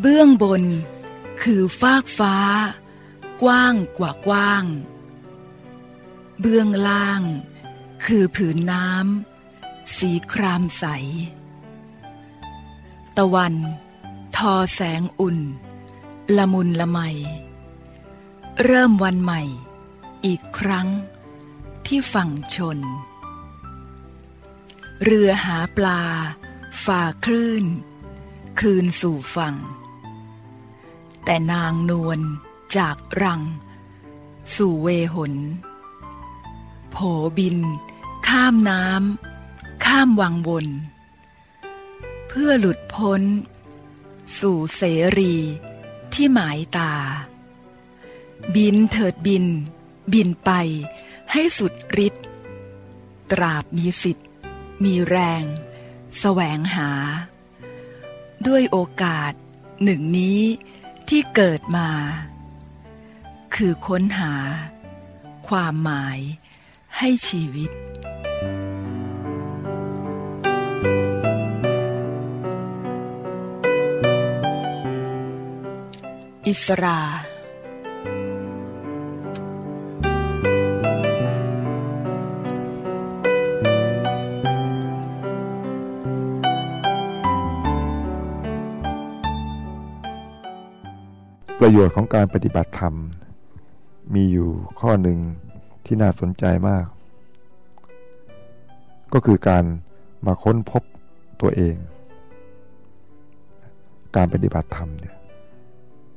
เบื้องบน คือฟากฟ้า กว้างกว่ากว้าง เบื้องล่าง คือผืนน้ำสีครามใส ตะวัน ทอแสงอุ่น ละมุนละไม เริ่มวันใหม่ อีกครั้งที่ฝั่งชน เรือหาปลา ฝ่าคลื่น คืนสู่ฝั่ง แต่นางนวลจากรัง สู่เวหน โผบิน ข้ามน้ำข้ามวังวน เพื่อหลุดพ้น สู่เสรีที่หมายตา บินเถิดบิน บินไปให้สุดฤทธิ์ตราบมีสิทธิ์ มีแรง แสวงหา ด้วยโอกาสหนึ่งนี้ ที่เกิดมา คือค้นหา ความหมายให้ชีวิต อิสรา ประโยชน์ของการปฏิบัติธรรม มีอยู่ข้อหนึ่งที่น่าสนใจมาก ก็คือการมาค้นพบตัวเอง การปฏิบัติธรรมเนี่ย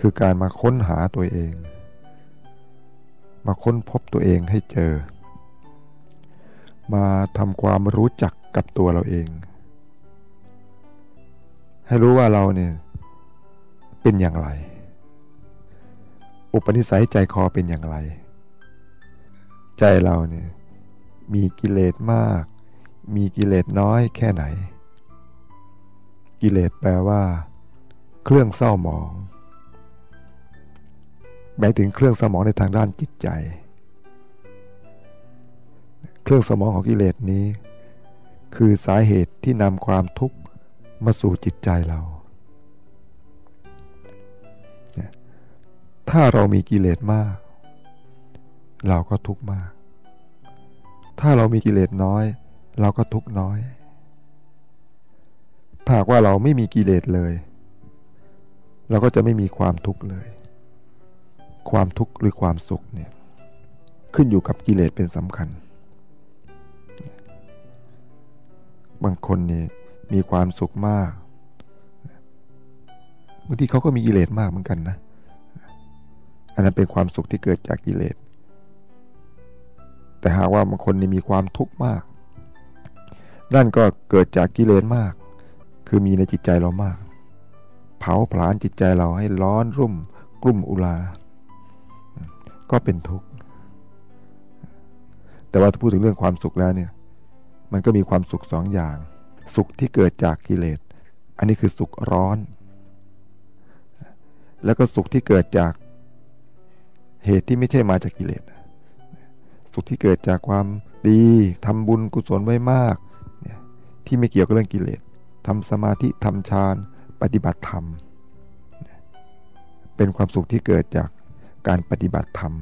คือการมาค้นหาตัวเอง มาค้นพบตัวเองให้เจอ มาทำความรู้จักกับตัวเราเอง ให้รู้ว่าเราเนี่ยเป็นอย่างไร อุปนิสัยใจคอเป็นอย่างไร ใจเราเนี่ยมีกิเลสมาก มีกิเลสน้อยแค่ไหน กิเลสแปลว่า เครื่องเศร้าหมองหมายถึงเครื่องสมองในทางด้านจิตใจ เครื่องสมองของกิเลสนี้ คือสาเหตุที่นำความทุกข์มาสู่จิตใจเรา ถ้าเรามีกิเลสมาก เราก็ทุกข์มาก ถ้าเรามีกิเลสน้อย เราก็ทุกข์น้อยถ้าว่าเราไม่มีกิเลสเลย เราก็จะไม่มีความทุกข์เลย ความทุกข์หรือความสุขเนี่ยขึ้นอยู่กับกิเลสเป็นสำคัญ บางคนนี่มีความสุขมากบางทีเขาก็มีกิเลสมากเหมือนกันนะ อันนั้นเป็นความสุขที่เกิดจากกิเลส แต่หากว่าบางคนนี่มีความทุกข์มาก นั่นก็เกิดจากกิเลสมาก คือมีในจิตใจเรามาก เผาผลาญจิตใจเราให้ร้อนรุ่มกลุ่มอุลา ก็เป็นทุกข์ แต่ว่าถ้าพูดถึงเรื่องความสุขแล้วเนี่ย มันก็มีความสุขสองอย่าง สุขที่เกิดจากกิเลส อันนี้คือสุขร้อน แล้วก็สุขที่เกิดจาก เหตุที่ไม่ใช่มาจากกิเลสสุขที่เกิดจากความดีทำบุญกุศลไว้มากที่ไม่เกี่ยวกับเรื่องกิเลสทำสมาธิทำฌานปฏิบัติธรรม เป็นความสุขที่เกิดจากการปฏิบัติธรรม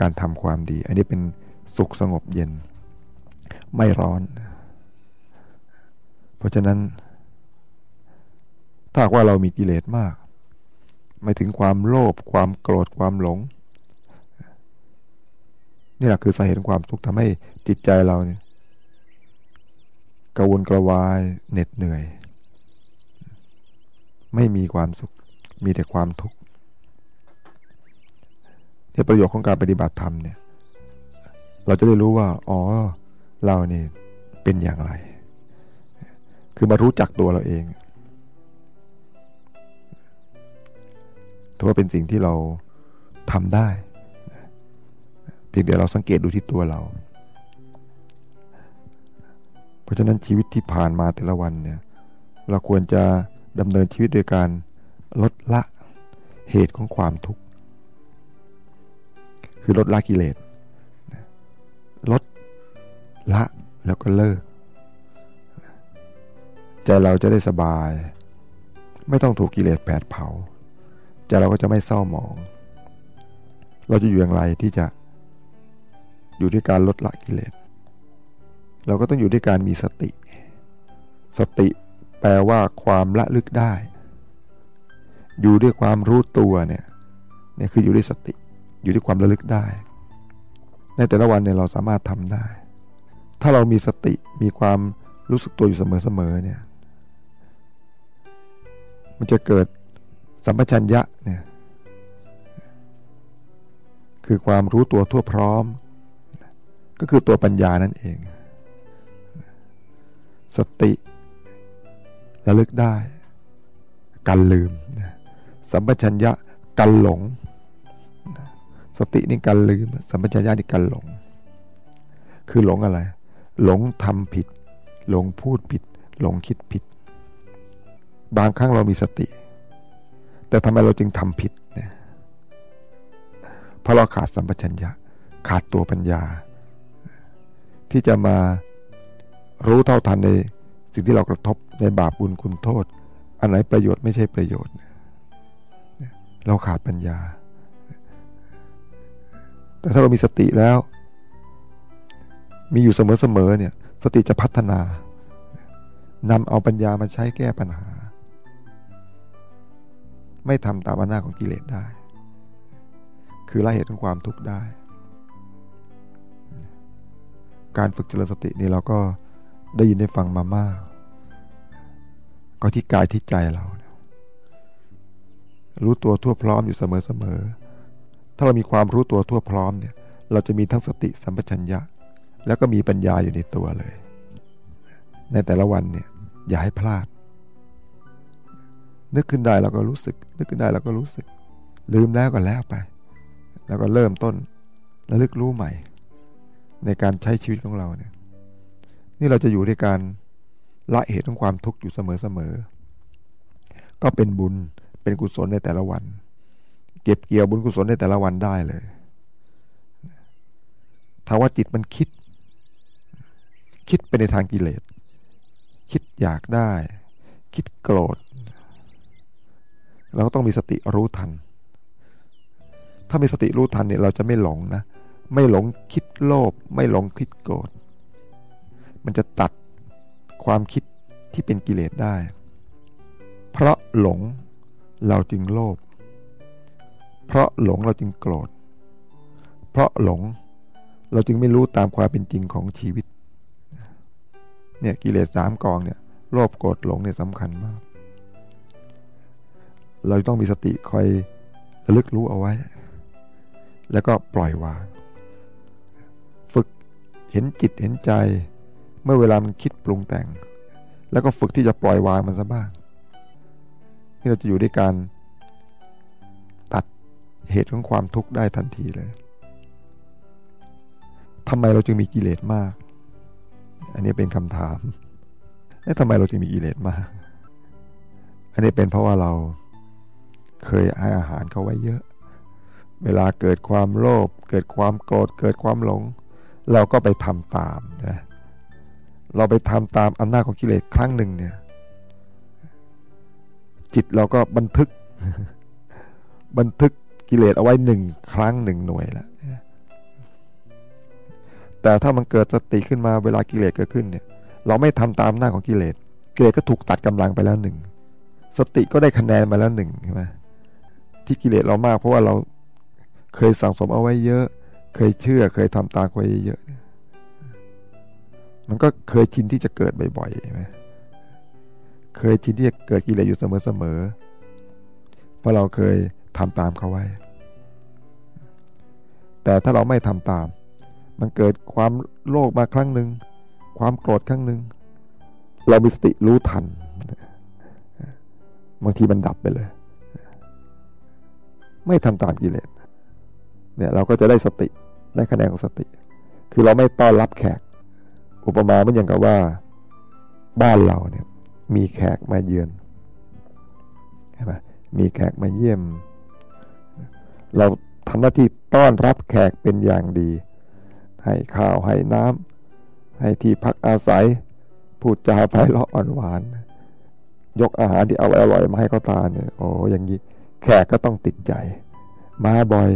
การทำความดี อันนี้เป็นสุขสงบเย็น ไม่ร้อน เพราะฉะนั้น ถ้าว่าเรามีกิเลสมาก ไม่ถึงความโลภความโกรธความหลง นี่แหละคือสาเหตุความทุกข์ทำให้จิตใจเราเนี่ยกระวนกระวายเหน็ดเหนื่อย ไม่มีความสุขมีแต่ความทุกข์ในประโยชน์ของการปฏิบัติธรรมเนี่ย เราจะได้รู้ว่า อ๋อ เราเนี่ยเป็นอย่างไร คือมารู้จักตัวเราเอง ถือว่าเป็นสิ่งที่เราทำได้เพียงแต่เราสังเกตดูที่ตัวเรา เพราะฉะนั้นชีวิตที่ผ่านมาแต่ละวันเนี่ยเราควรจะดำเนินชีวิตโดยการลดละเหตุของความทุกข์คือลดละกิเลสลดละแล้วก็เลิก ใจเราจะได้สบาย ไม่ต้องถูกกิเลสแผดเผา ใจเราก็จะไม่เศร้าหมอง เราจะอยู่อย่างไรที่จะอยู่ด้วยการลดละกิเลส เราก็ต้องอยู่ด้วยการมีสติ สติแปลว่าความละลึกได้ อยู่ด้วยความรู้ตัวเนี่ยเนี่ยคืออยู่ด้วยสติ อยู่ด้วยความระลึกได้ ในแต่ละวันเนี่ยเราสามารถทำได้ ถ้าเรามีสติมีความรู้สึกตัวอยู่เสมอๆเนี่ย มันจะเกิด สัมปชัญญะเนี่ยคือความรู้ตัวทั่วพร้อม ก็คือตัวปัญญานั่นเอง สติระลึกได้ การลืม สัมปชัญญะการหลง สตินี่การลืม สัมปชัญญะนี่การหลง คือหลงอะไร หลงทำผิด หลงพูดผิด หลงคิดผิด บางครั้งเรามีสติ แต่ทำไมเราจึงทำผิดเนี่ยเพราะเราขาดสัมปชัญญะ ขาดตัวปัญญา ที่จะมารู้เท่าทันในสิ่งที่เรากระทบในบาปบุญคุณโทษ อันไหนประโยชน์ไม่ใช่ประโยชน์ เราขาดปัญญา แต่ถ้าเรามีสติแล้ว มีอยู่เสมอๆเนี่ย สติจะพัฒนานำเอาปัญญามาใช้แก้ปัญหา ไม่ทำตามอำนาจของกิเลสได้ คือละเหตุของความทุกข์ได้ การฝึกเจริญสตินี่เราก็ได้ยินได้ฟังมามาก ก็ที่กายที่ใจเรา รู้ตัวทั่วพร้อมอยู่เสมอๆถ้าเรามีความรู้ตัวทั่วพร้อมเนี่ย เราจะมีทั้งสติสัมปชัญญะ แล้วก็มีปัญญาอยู่ในตัวเลย ในแต่ละวันเนี่ยอย่าให้พลาด นึกขึ้นได้เราก็รู้สึก นึกขึ้นได้เราก็รู้สึก ลืมแล้วก็แล้วไป แล้วก็เริ่มต้นระลึกรู้ใหม่ ในการใช้ชีวิตของเราเนี่ย นี่เราจะอยู่ด้วยการละเหตุของความทุกข์อยู่เสมอๆก็เป็นบุญเป็นกุศลในแต่ละวัน เก็บเกี่ยวบุญกุศลในแต่ละวันได้เลยถ้าว่าจิตมันคิด คิดไปในทางกิเลส คิดอยากได้ คิดโกรธ เราก็ต้องมีสติรู้ทัน ถ้ามีสติรู้ทันเนี่ยเราจะไม่หลงนะ ไม่หลงคิดโลภไม่หลงคิดโกรธ มันจะตัดความคิดที่เป็นกิเลสได้ เพราะหลงเราจึงโลภ เพราะหลงเราจึงโกรธ เพราะหลงเราจึงไม่รู้ตามความเป็นจริงของชีวิต เนี่ยกิเลสสามกองเนี่ยโลภโกรธหลงเนี่ยสำคัญมาก เราต้องมีสติคอยระลึกรู้เอาไว้ แล้วก็ปล่อยวาง ฝึกเห็นจิตเห็นใจ เมื่อเวลามันคิดปรุงแต่ง แล้วก็ฝึกที่จะปล่อยวางมันซะบ้าง ที่เราจะอยู่ด้วยการตัดเหตุของความทุกข์ได้ทันทีเลยทำไมเราจึงมีกิเลสมาก อันนี้เป็นคำถามแล้วทำไมเราจึงมีกิเลสมาก อันนี้เป็นเพราะว่าเรา เคยให้อาหารเขาไว้เยอะ เวลาเกิดความโลภเกิดความโกรธเกิดความหลง เราก็ไปทำตามนะเราไปทำตามอำนาจของกิเลสครั้งหนึ่งเนี่ยจิตเราก็บันทึก บันทึกกิเลสเอาไว้หนึ่งครั้งหนึ่งหน่วยแล้วแต่ถ้ามันเกิดสติขึ้นมาเวลากิเลสเกิดขึ้นเนี่ย เราไม่ทำตามหน้าของกิเลสกิเลสก็ถูกตัดกำลังไปแล้วหนึ่งสติก็ได้คะแนนมาแล้วหนึ่งใช่ไหม ที่กิเลสเรามาก เพราะว่าเราเคยสั่งสมเอาไว้เยอะ เคยเชื่อ เคยทำตามไว้เยอะมันก็เคยชินที่จะเกิดบ่อยๆใช่ไหมเคยชินที่จะเกิดกิเลสอยู่เสมอๆเพราะเราเคยทำตามเขาไว้ แต่ถ้าเราไม่ทำตาม มันเกิดความโลภมาครั้งหนึ่งความโกรธครั้งหนึ่งเรามีสติรู้ทัน บางทีมันดับไปเลย ไม่ทำตามกิเลสเนี่ยเราก็จะได้สติได้คะแนนของสติ คือเราไม่ต้อนรับแขก อุปมาเป็นอย่างกับว่าบ้านเราเนี่ยมีแขกมาเยือนใช่ไหมมีแขกมาเยี่ยม เราทำหน้าที่ต้อนรับแขกเป็นอย่างดี ให้ข้าวให้น้ำให้ที่พักอาศัย พูดจาไพเราะอ่อนหวาน ยกอาหารที่อร่อยๆมาให้เขาทานเนี่ยโอ้อย่างนี้ แขกก็ต้องติดใจ มาบ่อย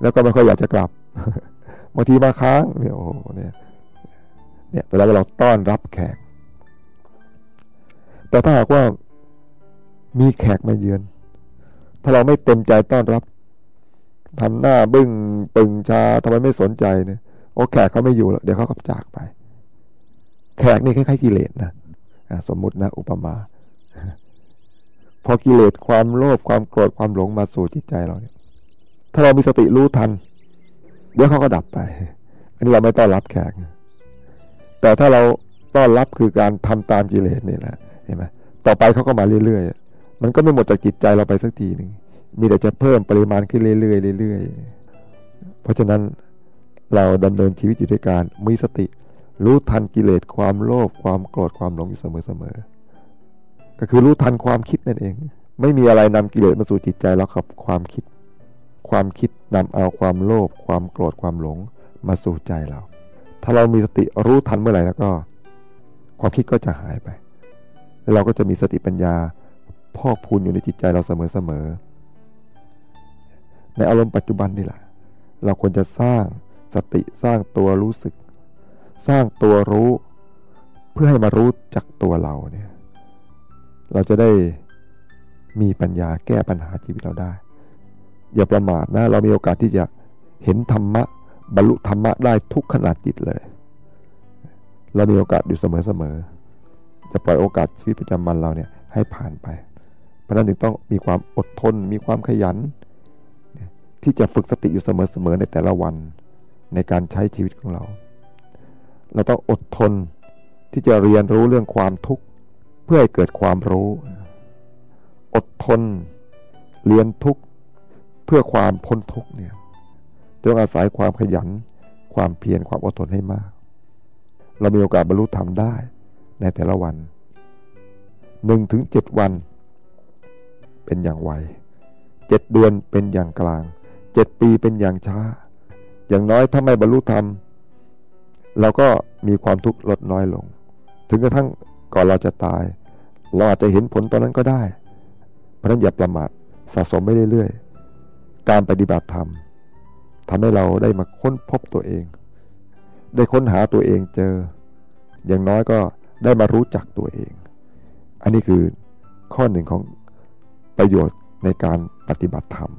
แล้วก็ไม่ค่อยอยากจะกลับบางทีมาค้างเนี่ยโอ้เนี่ยเนี่ยแต่เราเราต้อนรับแขก แต่ถ้าหากว่ามีแขกมาเยือน ถ้าเราไม่เต็มใจต้อนรับทำหน้าบึ้งปึงชาทำไมไม่สนใจเนี่ยโอ้แขกเขาไม่อยู่แล้วเดี๋ยวเขาก็จากไป แขกนี่คล้ายๆกิเลสนะสมมุตินะ อุปมา พอกิเลสความโลภความโกรธความหลงมาสู่จิตใจเราเนี่ยถ้าเรามีสติรู้ทัน เดี๋ยวเขาก็ดับไป อันนี้เราไม่ต้อนรับแขก แต่ถ้าเราต้อนรับคือการทำตามกิเลสนี่แหละเห็นไหมต่อไปเขาก็มาเรื่อยๆ มันก็ไม่หมดจากจิตใจเราไปสักทีหนึ่งมีแต่จะเพิ่มปริมาณขึ้นเรื่อยๆเรื่อยๆ เพราะฉะนั้นเราดำเนินชีวิตอยู่ด้วยการมีสติ รู้ทันกิเลสความโลภความโกรธความหลงอยู่เสมอๆ ก็คือรู้ทันความคิดนั่นเอง ไม่มีอะไรนำกิเลสมาสู่จิตใจเราครับ ความคิด ความคิดนำเอาความโลภความโกรธความหลงมาสู่ใจเรา ถ้าเรามีสติรู้ทันเมื่อไหร่แล้วก็ ความคิดก็จะหายไป แล้วเราก็จะมีสติปัญญาพอกพูนอยู่ในจิตใจเราเสมอๆในอารมณ์ปัจจุบันนี่แหละ เราควรจะสร้างสติสร้างตัวรู้สึก สร้างตัวรู้ เพื่อให้มารู้จักตัวเราเนี่ย เราจะได้มีปัญญาแก้ปัญหาชีวิตเราได้ อย่าประมาทนะเรามีโอกาสที่จะเห็นธรรมะบรรลุธรรมะได้ทุกขนาดจิตเลย เรามีโอกาสอยู่เสมอๆจะปล่อยโอกาสชีวิตประจำวันเราเนี่ยให้ผ่านไป เพราะนั้นจึงต้องมีความอดทน มีความขยัน ที่จะฝึกสติอยู่เสมอๆในแต่ละวันในการใช้ชีวิตของเรา เราต้องอดทนที่จะเรียนรู้เรื่องความทุกข์ เพื่อให้เกิดความรู้ อดทน เรียนทุกเพื่อความพ้นทุกเนี่ยต้องอาศัยความขยัน ความเพียรความอดทนให้มาก เรามีโอกาสบรรลุธรรมได้ในแต่ละวันหนึ่งถึงเจ็ดวัน เป็นอย่างไวเจ็ดเดือนเป็นอย่างกลางเจ็ดปีเป็นอย่างช้า อย่างน้อยถ้าไม่บรรลุธรรมเราก็มีความทุกข์ลดน้อยลง ถึงกระทั่ง ก่อนเราจะตาย เราอาจจะเห็นผลตอนนั้นก็ได้ เพราะนั้นอย่าประมาทสะสมไม่เรื่อยๆ การปฏิบัติธรรมทำให้เราได้มาค้นพบตัวเอง ได้ค้นหาตัวเองเจอ อย่างน้อยก็ได้มารู้จักตัวเอง อันนี้คือข้อหนึ่งของประโยชน์ในการปฏิบัติธรรม